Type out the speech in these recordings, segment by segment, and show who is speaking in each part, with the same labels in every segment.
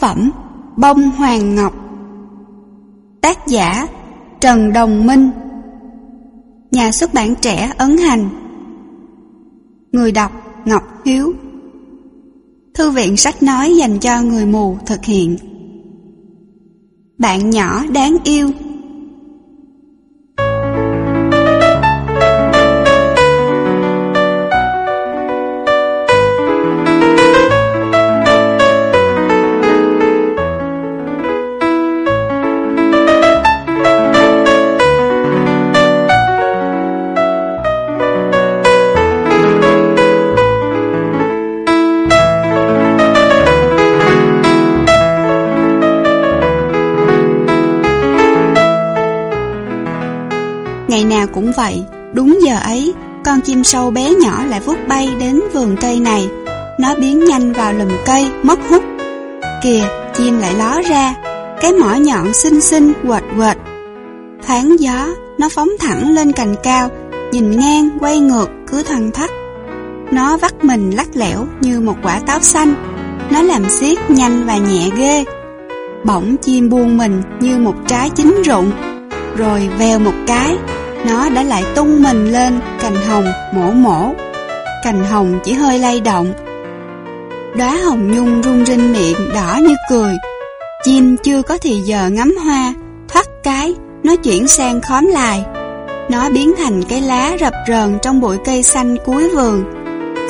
Speaker 1: phẩm, Bông Hoàng Ngọc. Tác giả, Trần Đồng Minh. Nhà xuất bản trẻ ấn hành. Người đọc, Ngọc Hiếu. Thư viện sách nói dành cho người mù thực hiện. Bạn nhỏ đáng yêu. Chim sâu bé nhỏ lại vút bay đến vườn cây này. Nó biến nhanh vào lùm cây, mất hút. Kìa, chim lại ló ra, cái mỏ nhọn xinh xinh, quệt quệt. Thoáng gió, nó phóng thẳng lên cành cao, nhìn ngang, quay ngược, cứ thăng thắt. Nó vắt mình lắc lẻo như một quả táo xanh. Nó làm xiết nhanh và nhẹ ghê. Bỗng chim buông mình như một trái chín rụng, rồi vèo một cái, nó đã lại tung mình lên cành hồng mổ mổ. Cành hồng chỉ hơi lay động. Đóa hồng nhung rung rinh miệng đỏ như cười. Chim chưa có thì giờ ngắm hoa, thoát cái, nó chuyển sang khóm lại. Nó biến thành cái lá rập rờn trong bụi cây xanh cuối vườn.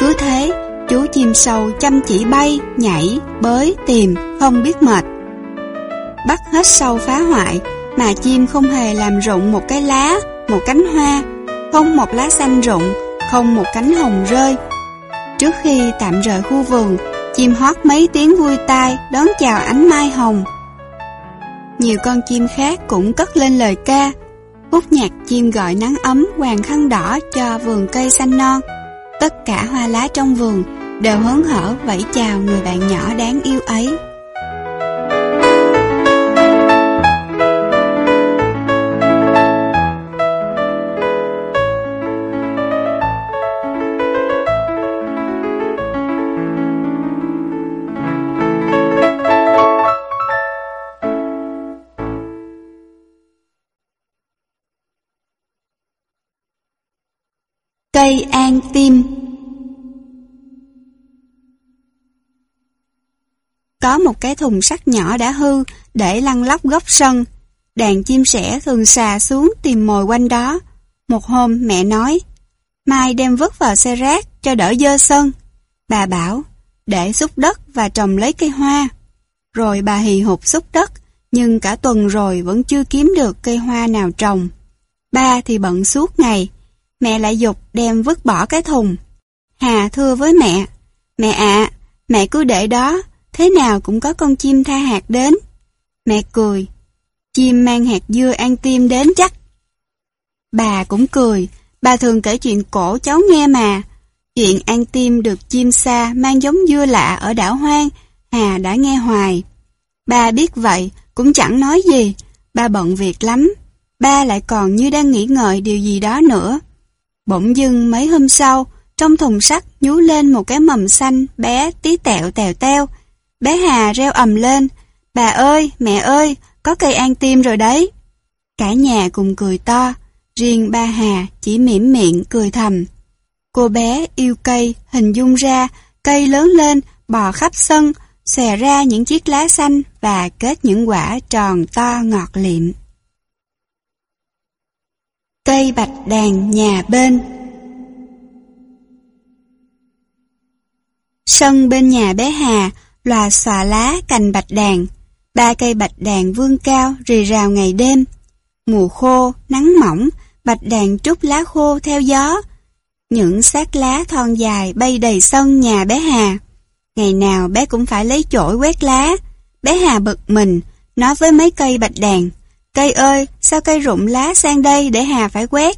Speaker 1: Cứ thế, chú chim sâu chăm chỉ bay, nhảy, bới, tìm, không biết mệt. Bắt hết sâu phá hoại, mà chim không hề làm rụng một cái lá, một cánh hoa, không một lá xanh rụng, không một cánh hồng rơi. Trước khi tạm rời khu vườn, chim hót mấy tiếng vui tai đón chào ánh mai hồng. Nhiều con chim khác cũng cất lên lời ca, khúc nhạc chim gọi nắng ấm hoàng khăn đỏ cho vườn cây xanh non. Tất cả hoa lá trong vườn đều hớn hở vẫy chào người bạn nhỏ đáng yêu ấy. Cây an tim Có một cái thùng sắt nhỏ đã hư để lăn lóc góc sân. Đàn chim sẻ thường xà xuống tìm mồi quanh đó. Một hôm mẹ nói, mai đem vứt vào xe rác cho đỡ dơ sân. Bà bảo, để xúc đất và trồng lấy cây hoa. Rồi bà hì hụt xúc đất, nhưng cả tuần rồi vẫn chưa kiếm được cây hoa nào trồng. Ba thì bận suốt ngày, mẹ lại dục đem vứt bỏ cái thùng. Hà thưa với mẹ, mẹ ạ, mẹ cứ để đó, thế nào cũng có con chim tha hạt đến. Mẹ cười, chim mang hạt dưa ăn tim đến chắc. Bà cũng cười, bà thường kể chuyện cổ cháu nghe mà. Chuyện ăn tim được chim xa mang giống dưa lạ ở đảo hoang, Hà đã nghe hoài. Ba biết vậy, cũng chẳng nói gì, ba bận việc lắm. Ba lại còn như đang nghĩ ngợi điều gì đó nữa. Bỗng dưng mấy hôm sau, trong thùng sắt nhú lên một cái mầm xanh bé tí tẹo tèo teo. Bé Hà reo ầm lên, bà ơi, mẹ ơi, có cây an tim rồi đấy. Cả nhà cùng cười to, riêng ba Hà chỉ mỉm miệng cười thầm. Cô bé yêu cây, hình dung ra, cây lớn lên, bò khắp sân, xòe ra những chiếc lá xanh và kết những quả tròn to ngọt liệm. Cây bạch đàn nhà bên Sân bên nhà bé Hà lòa xòa lá cành bạch đàn. Ba cây bạch đàn vươn cao rì rào ngày đêm. Mùa khô, nắng mỏng, bạch đàn trút lá khô theo gió. Những xác lá thon dài bay đầy sân nhà bé Hà. Ngày nào bé cũng phải lấy chổi quét lá. Bé Hà bực mình, nói với mấy cây bạch đàn. Cây ơi, sao cây rụng lá sang đây để Hà phải quét?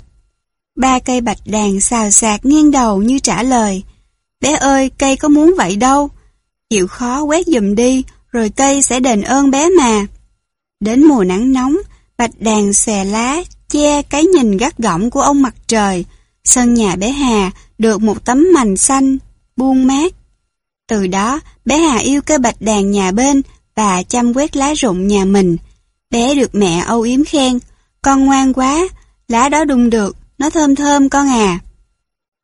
Speaker 1: Ba cây bạch đàn xào xạc nghiêng đầu như trả lời. Bé ơi, cây có muốn vậy đâu. Chịu khó quét dùm đi, rồi cây sẽ đền ơn bé mà. Đến mùa nắng nóng, bạch đàn xè lá, che cái nhìn gắt gỏng của ông mặt trời. Sân nhà bé Hà được một tấm mành xanh, buông mát. Từ đó, bé Hà yêu cây bạch đàn nhà bên, và chăm quét lá rụng nhà mình. Bé được mẹ âu yếm khen, con ngoan quá, lá đó đung được, nó thơm thơm con à.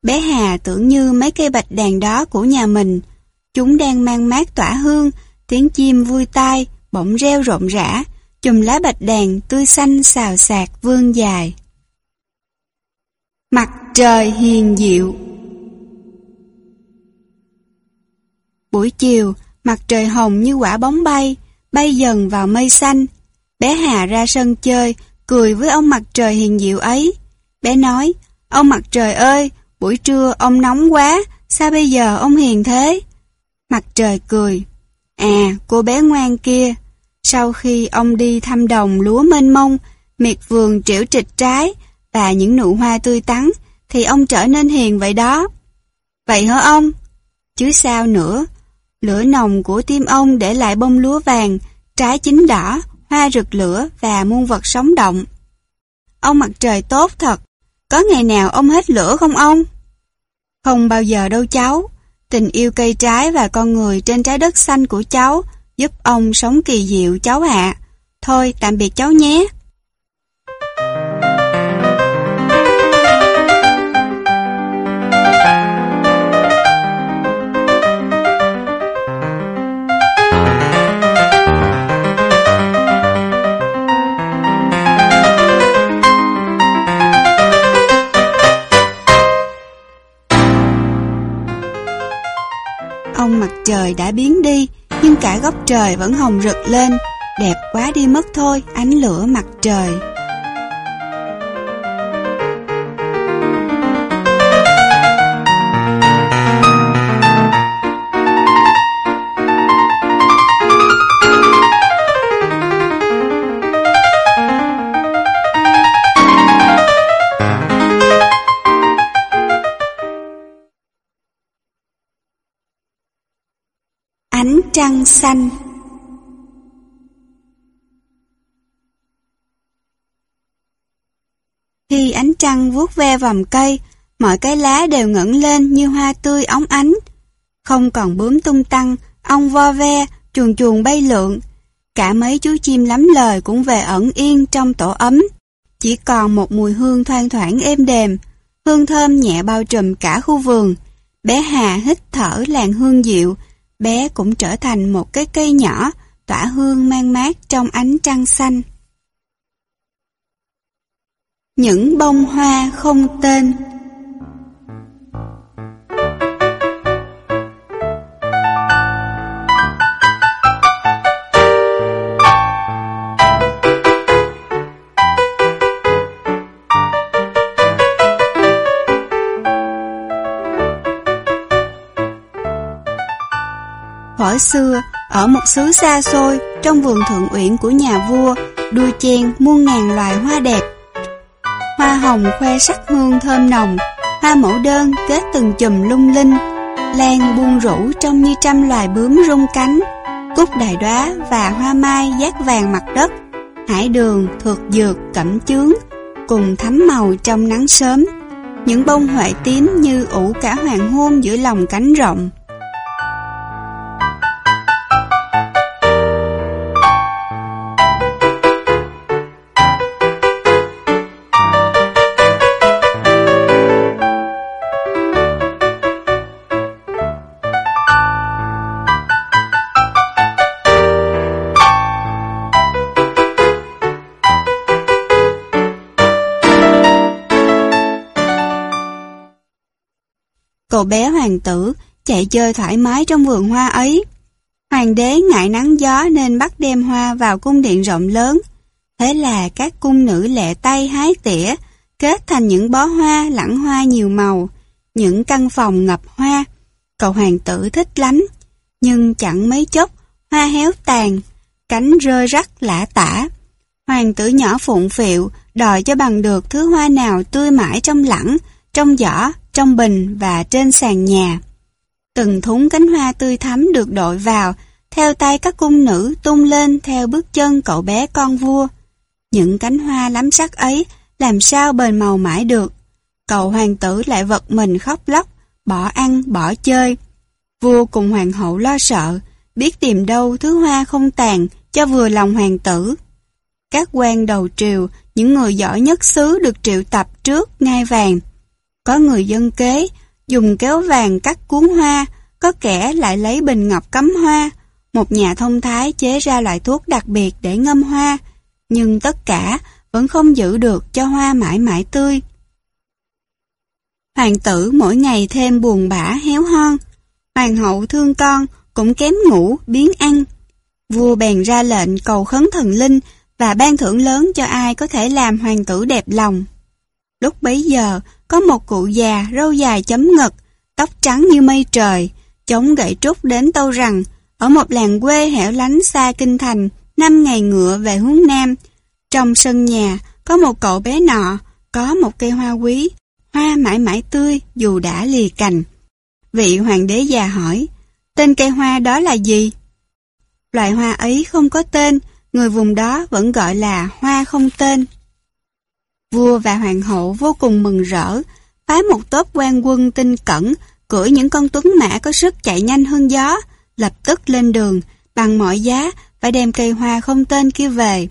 Speaker 1: Bé Hà tưởng như mấy cây bạch đàn đó của nhà mình, chúng đang mang mát tỏa hương, tiếng chim vui tai, bỗng reo rộn rã, chùm lá bạch đàn tươi xanh xào xạc vươn dài. Mặt trời hiền diệu Buổi chiều, mặt trời hồng như quả bóng bay, bay dần vào mây xanh. Bé Hà ra sân chơi, cười với ông mặt trời hiền diệu ấy. Bé nói, ông mặt trời ơi, buổi trưa ông nóng quá, sao bây giờ ông hiền thế? Mặt trời cười, à, cô bé ngoan kia. Sau khi ông đi thăm đồng lúa mênh mông, miệt vườn triểu trịch trái và những nụ hoa tươi tắn, thì ông trở nên hiền vậy đó. Vậy hả ông? Chứ sao nữa, Lửa nồng của tim ông để lại bông lúa vàng, trái chín đỏ, hoa rực lửa và muôn vật sống động. Ông mặt trời tốt thật, có ngày nào ông hết lửa không ông? Không bao giờ đâu cháu, tình yêu cây trái và con người trên trái đất xanh của cháu giúp ông sống kỳ diệu cháu ạ. Thôi tạm biệt cháu nhé. Trời đã biến đi, nhưng cả góc trời vẫn hồng rực lên, đẹp quá đi mất thôi, ánh lửa mặt trời. Xanh Khi ánh trăng vuốt ve vòng cây, mọi cái lá đều ngẩng lên như hoa tươi óng ánh. Không còn bướm tung tăng, ong vo ve, chuồn chuồn bay lượn. Cả mấy chú chim lắm lời cũng về ẩn yên trong tổ ấm. Chỉ còn một mùi hương thoang thoảng êm đềm, hương thơm nhẹ bao trùm cả khu vườn. Bé Hà hít thở làn hương dịu, bé cũng trở thành một cái cây nhỏ, tỏa hương mang mát trong ánh trăng xanh. Những bông hoa không tên Thuở xưa, ở một xứ xa xôi, trong vườn thượng uyển của nhà vua, đua chen muôn ngàn loài hoa đẹp. Hoa hồng khoe sắc hương thơm nồng, hoa mẫu đơn kết từng chùm lung linh, lan buông rũ trông như trăm loài bướm rung cánh, cúc đài đóa và hoa mai giác vàng mặt đất, hải đường, thuộc dược, cẩm chướng, cùng thắm màu trong nắng sớm. Những bông huệ tím như ủ cả hoàng hôn giữa lòng cánh rộng. Cậu bé hoàng tử chạy chơi thoải mái trong vườn hoa ấy. Hoàng đế ngại nắng gió nên bắt đem hoa vào cung điện rộng lớn. Thế là các cung nữ lẹ tay hái tỉa, kết thành những bó hoa lẳng hoa nhiều màu, những căn phòng ngập hoa. Cậu hoàng tử thích lắm, nhưng chẳng mấy chốc, hoa héo tàn, cánh rơi rắc lã tả. Hoàng tử nhỏ phụng phịu, đòi cho bằng được thứ hoa nào tươi mãi trong lẳng, trong giỏ, trong bình và trên sàn nhà. Từng thúng cánh hoa tươi thắm được đội vào, theo tay các cung nữ tung lên theo bước chân cậu bé con vua. Những cánh hoa lắm sắc ấy làm sao bền màu mãi được. Cậu hoàng tử lại vật mình khóc lóc, bỏ ăn, bỏ chơi. Vua cùng hoàng hậu lo sợ, biết tìm đâu thứ hoa không tàn cho vừa lòng hoàng tử. Các quan đầu triều, những người giỏi nhất xứ được triệu tập trước ngai vàng. Có người dân kế, dùng kéo vàng cắt cuốn hoa, có kẻ lại lấy bình ngọc cắm hoa. Một nhà thông thái chế ra loại thuốc đặc biệt để ngâm hoa, nhưng tất cả vẫn không giữ được cho hoa mãi mãi tươi. Hoàng tử mỗi ngày thêm buồn bã héo hon, hoàng hậu thương con cũng kém ngủ biến ăn. Vua bèn ra lệnh cầu khấn thần linh và ban thưởng lớn cho ai có thể làm hoàng tử đẹp lòng. Lúc bấy giờ, có một cụ già râu dài chấm ngực, tóc trắng như mây trời, chống gậy trúc đến tâu rằng, ở một làng quê hẻo lánh xa kinh thành, năm ngày ngựa về hướng nam. Trong sân nhà, có một cậu bé nọ, có một cây hoa quý, hoa mãi mãi tươi dù đã lìa cành. Vị hoàng đế già hỏi, tên cây hoa đó là gì? Loại hoa ấy không có tên, người vùng đó vẫn gọi là hoa không tên. Vua và hoàng hậu vô cùng mừng rỡ, phái một tốp quan quân tinh cẩn, cưỡi những con tuấn mã có sức chạy nhanh hơn gió, lập tức lên đường, bằng mọi giá phải đem cây hoa không tên kia về.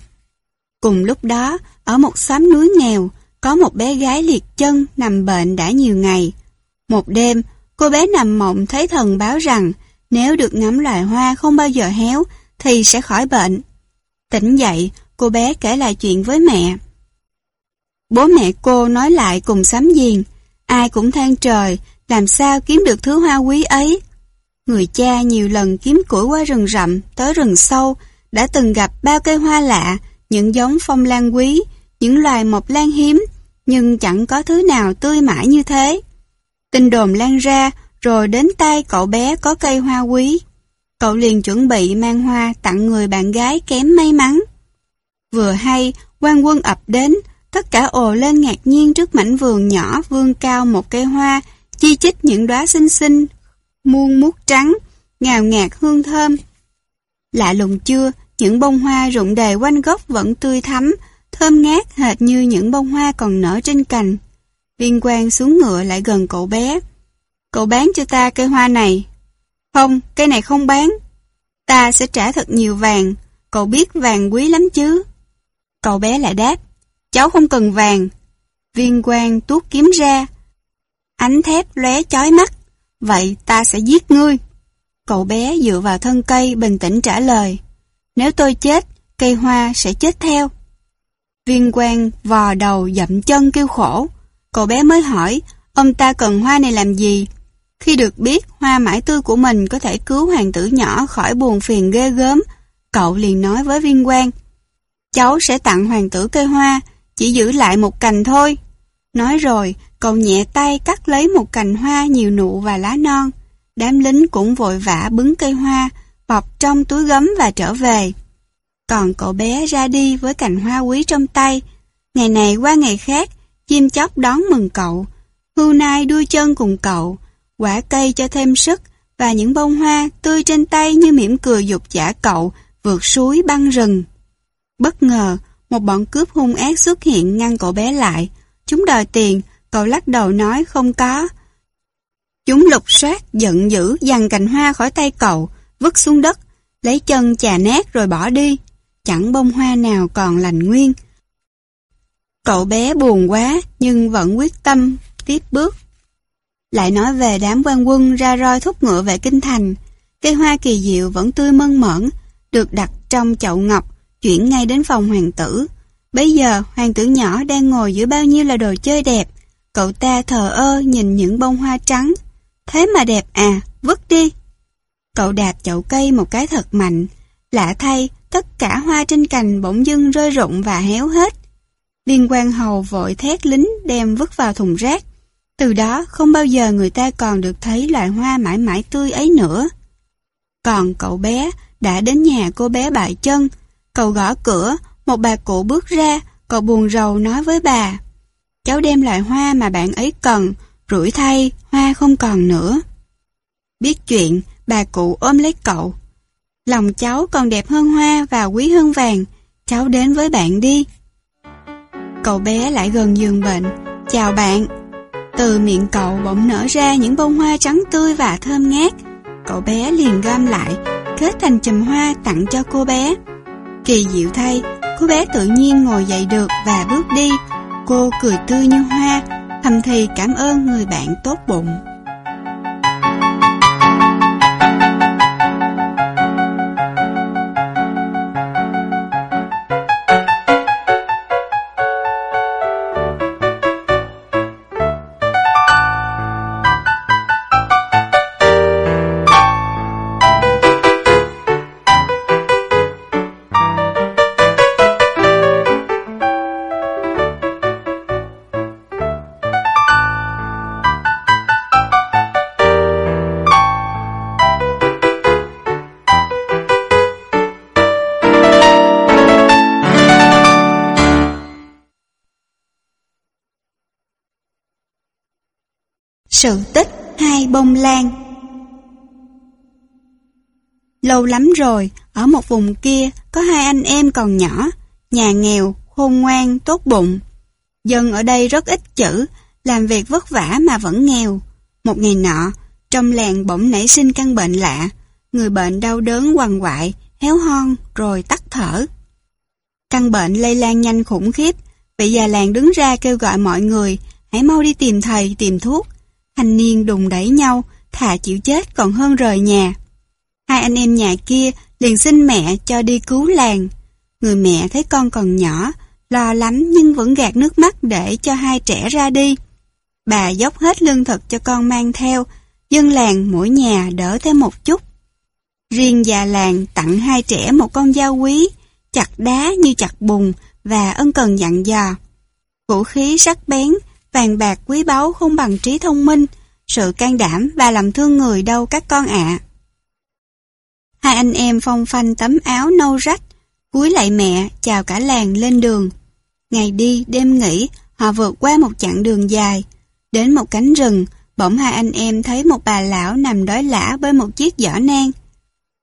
Speaker 1: Cùng lúc đó, ở một xóm núi nghèo, có một bé gái liệt chân nằm bệnh đã nhiều ngày. Một đêm, cô bé nằm mộng thấy thần báo rằng nếu được ngắm loài hoa không bao giờ héo thì sẽ khỏi bệnh. Tỉnh dậy, cô bé kể lại chuyện với mẹ. Bố mẹ cô nói lại cùng sắm giềng, ai cũng than trời, làm sao kiếm được thứ hoa quý ấy. Người cha nhiều lần kiếm củi qua rừng rậm, tới rừng sâu, đã từng gặp bao cây hoa lạ, những giống phong lan quý, những loài mộc lan hiếm, nhưng chẳng có thứ nào tươi mãi như thế. Tin đồn lan ra, rồi đến tay cậu bé có cây hoa quý. Cậu liền chuẩn bị mang hoa tặng người bạn gái kém may mắn. Vừa hay, quan quân ập đến, tất cả ồ lên ngạc nhiên trước mảnh vườn nhỏ vươn cao một cây hoa, chi chít những đóa xinh xinh, muôn mút trắng, ngào ngạt hương thơm. Lạ lùng chưa, những bông hoa rụng đầy quanh gốc vẫn tươi thắm, thơm ngát hệt như những bông hoa còn nở trên cành. Viên quan xuống ngựa lại gần cậu bé. Cậu bán cho ta cây hoa này. Không, cây này không bán. Ta sẽ trả thật nhiều vàng, cậu biết vàng quý lắm chứ. Cậu bé lại đáp, cháu không cần vàng. Viên quan tuốt kiếm ra. Ánh thép lóe chói mắt, vậy ta sẽ giết ngươi. Cậu bé dựa vào thân cây bình tĩnh trả lời. Nếu tôi chết, cây hoa sẽ chết theo. Viên quan vò đầu dậm chân kêu khổ. Cậu bé mới hỏi, ông ta cần hoa này làm gì? Khi được biết hoa mãi tươi của mình có thể cứu hoàng tử nhỏ khỏi buồn phiền ghê gớm, cậu liền nói với viên quan. Cháu sẽ tặng hoàng tử cây hoa, chỉ giữ lại một cành thôi. Nói rồi, cậu nhẹ tay cắt lấy một cành hoa nhiều nụ và lá non. Đám lính cũng vội vã bứng cây hoa, bọc trong túi gấm và trở về. Còn cậu bé ra đi với cành hoa quý trong tay. Ngày này qua ngày khác, chim chóc đón mừng cậu. Hưu nai đuôi chân cùng cậu, quả cây cho thêm sức và những bông hoa tươi trên tay như mỉm cười dục giả cậu vượt suối băng rừng. Bất ngờ, một bọn cướp hung ác xuất hiện ngăn cậu bé lại. Chúng đòi tiền, cậu lắc đầu nói không có. Chúng lục soát, giận dữ, giằng cành hoa khỏi tay cậu, vứt xuống đất, lấy chân chà nát rồi bỏ đi. Chẳng bông hoa nào còn lành nguyên. Cậu bé buồn quá, nhưng vẫn quyết tâm, tiếp bước. Lại nói về đám quan quân ra roi thúc ngựa về kinh thành. Cây hoa kỳ diệu vẫn tươi mơn mởn, được đặt trong chậu ngọc, chuyển ngay đến phòng hoàng tử. Bây giờ, hoàng tử nhỏ đang ngồi giữa bao nhiêu là đồ chơi đẹp. Cậu ta thờ ơ nhìn những bông hoa trắng. Thế mà đẹp à, vứt đi. Cậu đạp chậu cây một cái thật mạnh. Lạ thay, tất cả hoa trên cành bỗng dưng rơi rụng và héo hết. Liên quan hầu vội thét lính đem vứt vào thùng rác. Từ đó không bao giờ người ta còn được thấy loài hoa mãi mãi tươi ấy nữa. Còn cậu bé đã đến nhà cô bé bại chân. Cậu gõ cửa, một bà cụ bước ra, cậu buồn rầu nói với bà. Cháu đem lại hoa mà bạn ấy cần, rủi thay, hoa không còn nữa. Biết chuyện, bà cụ ôm lấy cậu. Lòng cháu còn đẹp hơn hoa và quý hơn vàng, cháu đến với bạn đi. Cậu bé lại gần giường bệnh, chào bạn. Từ miệng cậu bỗng nở ra những bông hoa trắng tươi và thơm ngát. Cậu bé liền gom lại, kết thành chùm hoa tặng cho cô bé. Kỳ diệu thay, cô bé tự nhiên ngồi dậy được và bước đi. Cô cười tươi như hoa, thầm thì cảm ơn người bạn tốt bụng. Sự tích hai bông lan Lâu lắm rồi, ở một vùng kia có hai anh em còn nhỏ, nhà nghèo, khôn ngoan, tốt bụng. Dân ở đây rất ít chữ, làm việc vất vả mà vẫn nghèo. Một ngày nọ, trong làng bỗng nảy sinh căn bệnh lạ, người bệnh đau đớn quằn quại, héo hon rồi tắt thở. Căn bệnh lây lan nhanh khủng khiếp, vị già làng đứng ra kêu gọi mọi người hãy mau đi tìm thầy, tìm thuốc, Thanh niên đùng đẩy nhau, thà chịu chết còn hơn rời nhà. Hai anh em nhà kia liền xin mẹ cho đi cứu làng. Người mẹ thấy con còn nhỏ, lo lắm nhưng vẫn gạt nước mắt để cho hai trẻ ra đi. Bà dốc hết lương thực cho con mang theo, dân làng mỗi nhà đỡ thêm một chút. Riêng già làng tặng hai trẻ một con dao quý, chặt đá như chặt bùn và ân cần dặn dò. Vũ khí sắc bén vàng bạc quý báu không bằng trí thông minh, sự can đảm và lòng thương người đâu các con ạ. Hai anh em phong phanh tấm áo nâu rách, cúi lại mẹ, chào cả làng lên đường. Ngày đi, đêm nghỉ, họ vượt qua một chặng đường dài. Đến một cánh rừng, bỗng hai anh em thấy một bà lão nằm đói lã với một chiếc giỏ nang.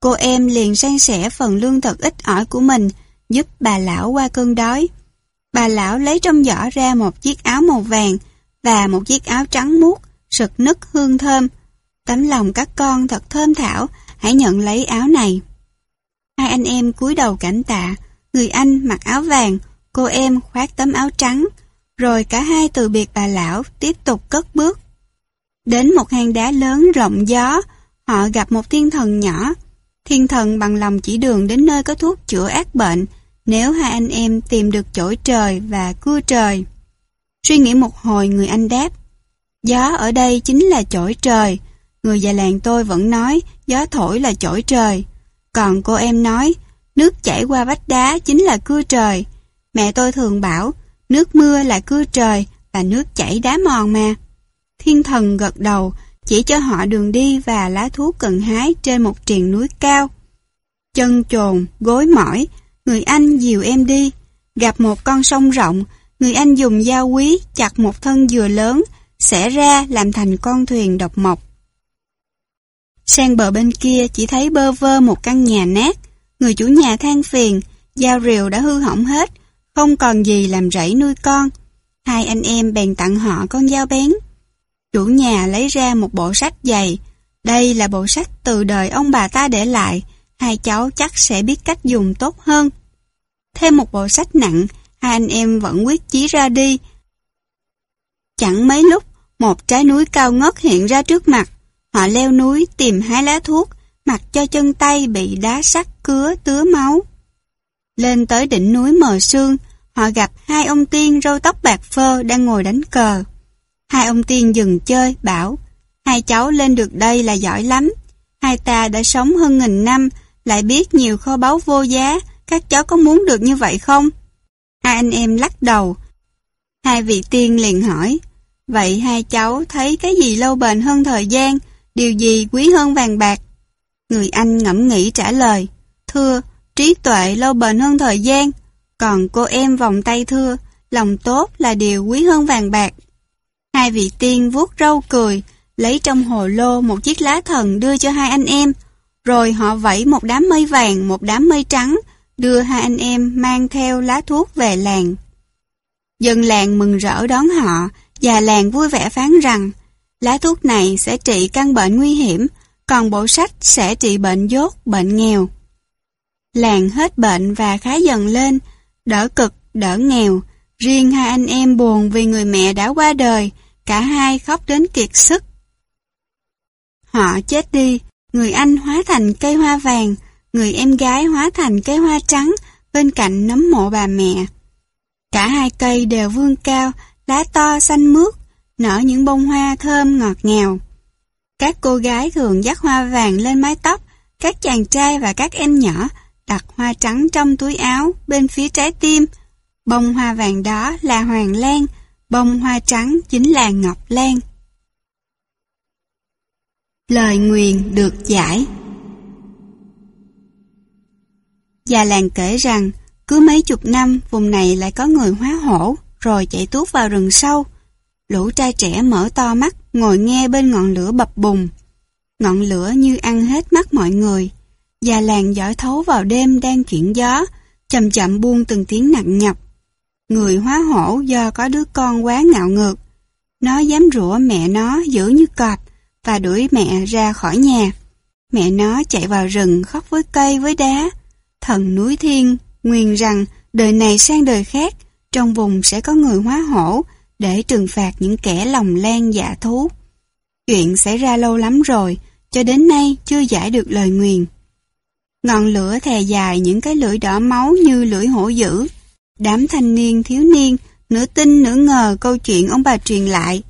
Speaker 1: Cô em liền san sẻ phần lương thực ít ỏi của mình, giúp bà lão qua cơn đói. Bà lão lấy trong giỏ ra một chiếc áo màu vàng và một chiếc áo trắng muốt, sực nức hương thơm. Tấm lòng các con thật thơm thảo, hãy nhận lấy áo này. Hai anh em cúi đầu cảnh tạ, người anh mặc áo vàng, cô em khoác tấm áo trắng, rồi cả hai từ biệt bà lão tiếp tục cất bước. Đến một hang đá lớn rộng gió, họ gặp một thiên thần nhỏ. Thiên thần bằng lòng chỉ đường đến nơi có thuốc chữa ác bệnh, nếu hai anh em tìm được chổi trời và cưa trời. Suy nghĩ một hồi người anh đáp, gió ở đây chính là chổi trời, người già làng tôi vẫn nói gió thổi là chổi trời. Còn cô em nói, nước chảy qua vách đá chính là cưa trời. Mẹ tôi thường bảo, nước mưa là cưa trời và nước chảy đá mòn mà. Thiên thần gật đầu, chỉ cho họ đường đi và lá thuốc cần hái trên một triền núi cao. Chân trồn, gối mỏi, Người anh dìu em đi, gặp một con sông rộng, người anh dùng dao quý chặt một thân dừa lớn, xẻ ra làm thành con thuyền độc mộc. Sang bờ bên kia chỉ thấy bơ vơ một căn nhà nát, người chủ nhà than phiền, dao rìu đã hư hỏng hết, không còn gì làm rẫy nuôi con. Hai anh em bèn tặng họ con dao bén. Chủ nhà lấy ra một bộ sách dày, đây là bộ sách từ đời ông bà ta để lại, hai cháu chắc sẽ biết cách dùng tốt hơn. Thêm một bộ sách nặng, hai anh em vẫn quyết chí ra đi. Chẳng mấy lúc, một trái núi cao ngất hiện ra trước mặt. Họ leo núi tìm hái lá thuốc, mặc cho chân tay bị đá sắt cứa tứa máu. Lên tới đỉnh núi mờ sương, họ gặp hai ông tiên râu tóc bạc phơ đang ngồi đánh cờ. Hai ông tiên dừng chơi, bảo, hai cháu lên được đây là giỏi lắm. Hai ta đã sống hơn nghìn năm, lại biết nhiều kho báu vô giá, các cháu có muốn được như vậy không? Hai anh em lắc đầu. Hai vị tiên liền hỏi, vậy hai cháu thấy cái gì lâu bền hơn thời gian, điều gì quý hơn vàng bạc? Người anh ngẫm nghĩ trả lời, thưa, trí tuệ lâu bền hơn thời gian, còn cô em vòng tay thưa, lòng tốt là điều quý hơn vàng bạc. Hai vị tiên vuốt râu cười, lấy trong hồ lô một chiếc lá thần đưa cho hai anh em, rồi họ vẫy một đám mây vàng, một đám mây trắng, đưa hai anh em mang theo lá thuốc về làng. Dân làng mừng rỡ đón họ, và làng vui vẻ phán rằng lá thuốc này sẽ trị căn bệnh nguy hiểm, còn bộ sách sẽ trị bệnh dốt, bệnh nghèo. Làng hết bệnh và khá dần lên, đỡ cực, đỡ nghèo. Riêng hai anh em buồn vì người mẹ đã qua đời, cả hai khóc đến kiệt sức. Họ chết đi, người anh hóa thành cây hoa vàng, người em gái hóa thành cây hoa trắng bên cạnh nấm mộ bà mẹ. Cả hai cây đều vươn cao, lá to xanh mướt, nở những bông hoa thơm ngọt ngào. Các cô gái thường dắt hoa vàng lên mái tóc, các chàng trai và các em nhỏ đặt hoa trắng trong túi áo bên phía trái tim. Bông hoa vàng đó là hoàng lan, bông hoa trắng chính là ngọc lan. Lời nguyền được giải Già làng kể rằng, cứ mấy chục năm vùng này lại có người hóa hổ, rồi chạy tuốt vào rừng sâu. Lũ trai trẻ mở to mắt, ngồi nghe bên ngọn lửa bập bùng. Ngọn lửa như ăn hết mắt mọi người. Già làng giỏi thấu vào đêm đang chuyển gió, chậm chậm buông từng tiếng nặng nhọc. Người hóa hổ do có đứa con quá ngạo ngược. Nó dám rủa mẹ nó giữ như cọp và đuổi mẹ ra khỏi nhà. Mẹ nó chạy vào rừng khóc với cây với đá. Thần núi thiên nguyền rằng đời này sang đời khác, trong vùng sẽ có người hóa hổ để trừng phạt những kẻ lòng lan dạ thú. Chuyện xảy ra lâu lắm rồi, cho đến nay chưa giải được lời nguyền. Ngọn lửa thè dài những cái lưỡi đỏ máu như lưỡi hổ dữ. Đám thanh niên thiếu niên, nửa tin nửa ngờ câu chuyện ông bà truyền lại.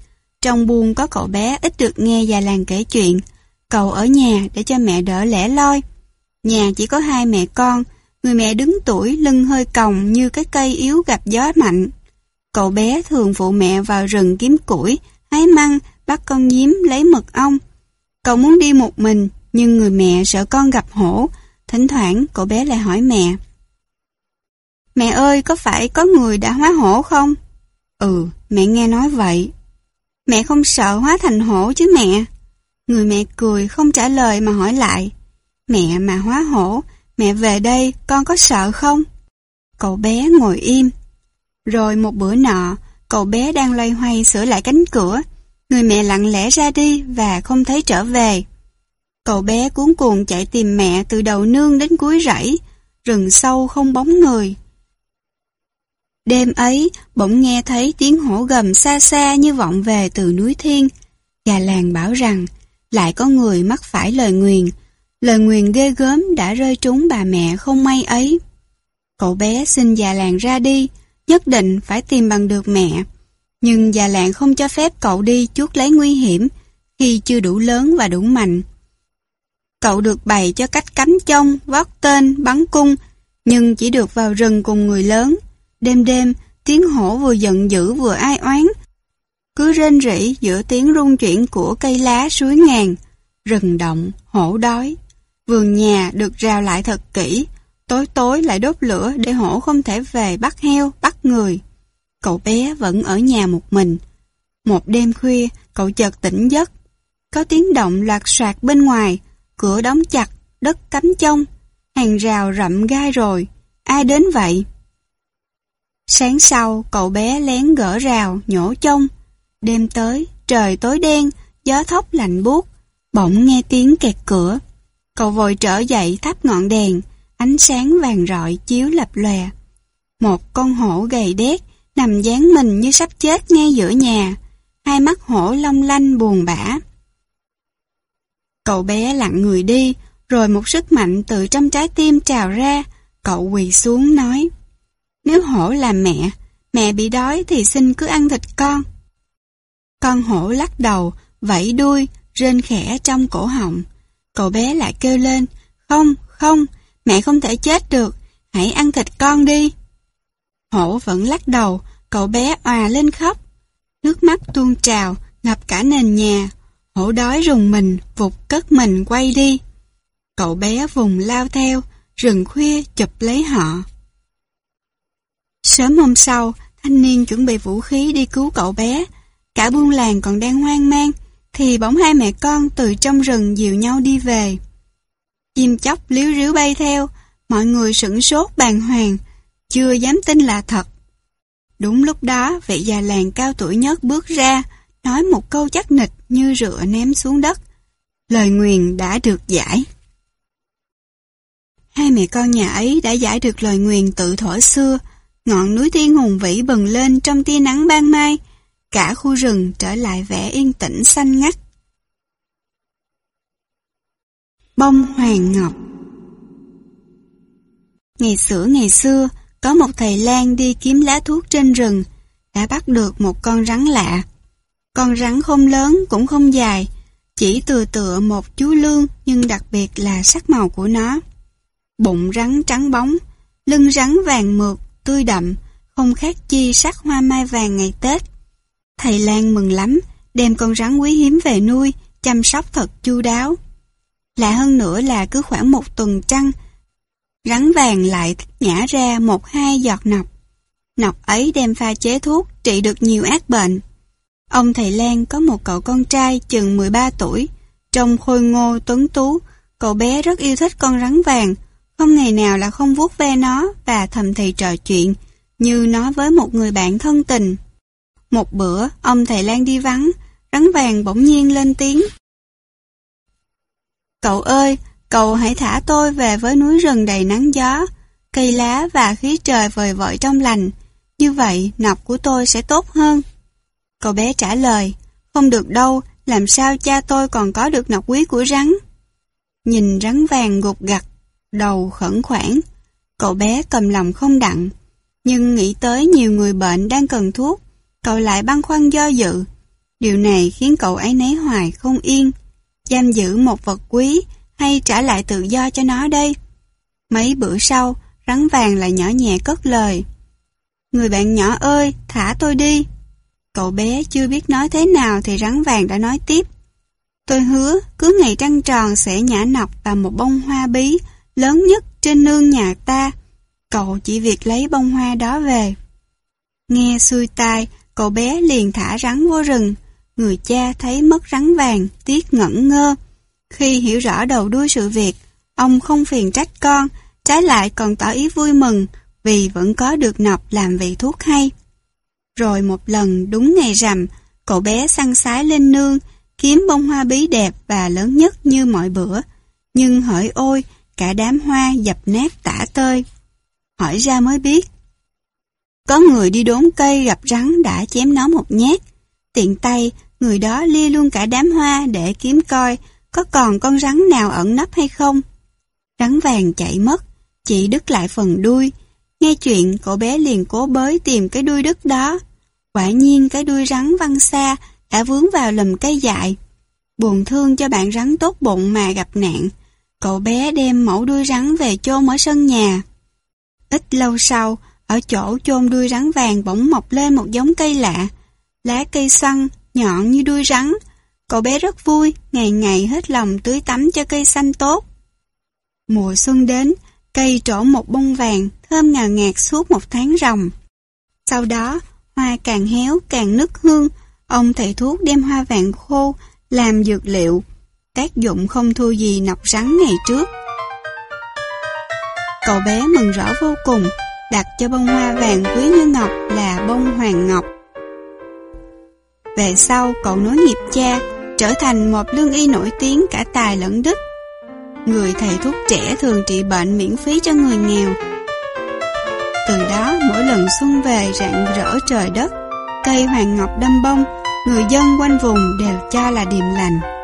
Speaker 1: Trong buôn có cậu bé ít được nghe già làng kể chuyện. Cậu ở nhà để cho mẹ đỡ lẻ loi. Nhà chỉ có hai mẹ con, người mẹ đứng tuổi lưng hơi còng như cái cây yếu gặp gió mạnh. Cậu bé thường phụ mẹ vào rừng kiếm củi, hái măng, bắt con nhím lấy mật ong. Cậu muốn đi một mình, nhưng người mẹ sợ con gặp hổ, Thỉnh thoảng cậu bé lại hỏi mẹ. Mẹ ơi, có phải có người đã hóa hổ không? Ừ, mẹ nghe nói vậy. Mẹ không sợ hóa thành hổ chứ mẹ. Người mẹ cười không trả lời mà hỏi lại. Mẹ mà hóa hổ, mẹ về đây con có sợ không? Cậu bé ngồi im. Rồi một bữa nọ, cậu bé đang loay hoay sửa lại cánh cửa. Người mẹ lặng lẽ ra đi và không thấy trở về. Cậu bé cuốn cuồng chạy tìm mẹ từ đầu nương đến cuối rẫy, rừng sâu không bóng người. Đêm ấy, bỗng nghe thấy tiếng hổ gầm xa xa như vọng về từ núi thiên. Gà làng bảo rằng, lại có người mắc phải lời nguyền. Lời nguyền ghê gớm đã rơi trúng bà mẹ không may ấy. Cậu bé xin già làng ra đi, nhất định phải tìm bằng được mẹ. Nhưng già làng không cho phép cậu đi chuốt lấy nguy hiểm khi chưa đủ lớn và đủ mạnh. Cậu được bày cho cách cắm chông, vót tên, bắn cung, nhưng chỉ được vào rừng cùng người lớn. Đêm đêm, tiếng hổ vừa giận dữ vừa ai oán. Cứ rên rỉ giữa tiếng rung chuyển của cây lá suối ngàn. Rừng động, hổ đói. Vườn nhà được rào lại thật kỹ, tối tối lại đốt lửa để hổ không thể về bắt heo, bắt người. Cậu bé vẫn ở nhà một mình. Một đêm khuya, cậu chợt tỉnh giấc. Có tiếng động loạt soạt bên ngoài, cửa đóng chặt, đất cấm trông, hàng rào rậm gai rồi, ai đến vậy? Sáng sau, cậu bé lén gỡ rào, nhổ trông. Đêm tới, trời tối đen, gió thốc lạnh buốt, bỗng nghe tiếng kẹt cửa. Cậu vội trở dậy thắp ngọn đèn, ánh sáng vàng rọi chiếu lập lòe. Một con hổ gầy đét nằm dán mình như sắp chết ngay giữa nhà, hai mắt hổ long lanh buồn bã. Cậu bé lặng người đi, rồi một sức mạnh từ trong trái tim trào ra, cậu quỳ xuống nói. Nếu hổ là mẹ, mẹ bị đói thì xin cứ ăn thịt con. Con hổ lắc đầu, vẫy đuôi, rên khẽ trong cổ họng. Cậu bé lại kêu lên, không, không, mẹ không thể chết được, hãy ăn thịt con đi. Hổ vẫn lắc đầu, cậu bé òa lên khóc. Nước mắt tuôn trào, ngập cả nền nhà, Hổ đói rùng mình, vụt cất mình quay đi. Cậu bé vùng lao theo, rừng khuya chụp lấy họ. Sớm hôm sau, thanh niên chuẩn bị vũ khí đi cứu cậu bé. Cả buôn làng còn đang hoang mang, thì bỗng hai mẹ con từ trong rừng dìu nhau đi về. Chim chóc liếu ríu bay theo, mọi người sửng sốt bàng hoàng, chưa dám tin là thật. Đúng lúc đó, vị già làng cao tuổi nhất bước ra, nói một câu chắc nịch như rửa ném xuống đất. lời nguyền đã được giải. Hai mẹ con nhà ấy đã giải được lời nguyền tự thổi xưa, ngọn núi thiên hùng vĩ bừng lên trong tia nắng ban mai, cả khu rừng trở lại vẻ yên tĩnh xanh ngắt. Bông Hoàng Ngọc Ngày xưa ngày xưa, có một thầy lang đi kiếm lá thuốc trên rừng, đã bắt được một con rắn lạ. Con rắn không lớn cũng không dài, chỉ từ tựa một chú lương nhưng đặc biệt là sắc màu của nó. Bụng rắn trắng bóng, lưng rắn vàng mượt, tươi đậm, không khác chi sắc hoa mai vàng ngày Tết. Thầy Lan mừng lắm, đem con rắn quý hiếm về nuôi, chăm sóc thật chu đáo. Lạ hơn nữa là cứ khoảng một tuần trăng, rắn vàng lại nhả ra một hai giọt nọc. Nọc ấy đem pha chế thuốc trị được nhiều ác bệnh. Ông thầy Lan có một cậu con trai chừng 13 tuổi, trông khôi ngô tuấn tú, cậu bé rất yêu thích con rắn vàng, không ngày nào là không vuốt ve nó và thầm thì trò chuyện, như nó với một người bạn thân tình. Một bữa, ông thầy Lan đi vắng, rắn vàng bỗng nhiên lên tiếng. Cậu ơi, cậu hãy thả tôi về với núi rừng đầy nắng gió, cây lá và khí trời vời vợi trong lành. Như vậy, nọc của tôi sẽ tốt hơn. Cậu bé trả lời, không được đâu, làm sao cha tôi còn có được nọc quý của rắn. Nhìn rắn vàng gục gặt, đầu khẩn khoản, cậu bé cầm lòng không đặng, nhưng nghĩ tới nhiều người bệnh đang cần thuốc, cậu lại băn khoăn do dự. Điều này khiến cậu ấy nấy hoài không yên, giam giữ một vật quý hay trả lại tự do cho nó đây. Mấy bữa sau, rắn vàng lại nhỏ nhẹ cất lời. Người bạn nhỏ ơi, thả tôi đi. Cậu bé chưa biết nói thế nào thì rắn vàng đã nói tiếp. Tôi hứa cứ ngày trăng tròn sẽ nhả nọc vào một bông hoa bí lớn nhất trên nương nhà ta. Cậu chỉ việc lấy bông hoa đó về. Nghe xuôi tai, cậu bé liền thả rắn vô rừng. Người cha thấy mất rắn vàng, tiếc ngẩn ngơ. Khi hiểu rõ đầu đuôi sự việc, ông không phiền trách con, trái lại còn tỏ ý vui mừng vì vẫn có được nọc làm vị thuốc hay. Rồi một lần đúng ngày rằm, cậu bé săn sái lên nương, kiếm bông hoa bí đẹp và lớn nhất như mọi bữa. Nhưng hỡi ôi, cả đám hoa dập nát tả tơi. Hỏi ra mới biết. Có người đi đốn cây gặp rắn đã chém nó một nhát. Tiện tay, người đó lia luôn cả đám hoa để kiếm coi có còn con rắn nào ẩn nấp hay không. Rắn vàng chạy mất, chỉ đứt lại phần đuôi. Nghe chuyện, cậu bé liền cố bới tìm cái đuôi đứt đó. Quả nhiên cái đuôi rắn văng xa đã vướng vào lùm cây dại. Buồn thương cho bạn rắn tốt bụng mà gặp nạn. Cậu bé đem mẫu đuôi rắn về chôn ở sân nhà. Ít lâu sau, ở chỗ chôn đuôi rắn vàng bỗng mọc lên một giống cây lạ. Lá cây xanh, nhọn như đuôi rắn. Cậu bé rất vui, ngày ngày hết lòng tưới tắm cho cây xanh tốt. Mùa xuân đến, cây trổ một bông vàng, thơm ngào ngạt suốt một tháng ròng. Sau đó, hoa càng héo càng nứt hương, ông thầy thuốc đem hoa vàng khô làm dược liệu, tác dụng không thua gì nọc rắn ngày trước. Cậu bé mừng rõ vô cùng, đặt cho bông hoa vàng quý như ngọc là bông hoàng ngọc. Về sau, cậu nối nghiệp cha, trở thành một lương y nổi tiếng cả tài lẫn đức. Người thầy thuốc trẻ thường trị bệnh miễn phí cho người nghèo. Từ đó, mỗi lần xuân về rạng rỡ trời đất, cây hoàng ngọc đâm bông, người dân quanh vùng đều cho là điềm lành.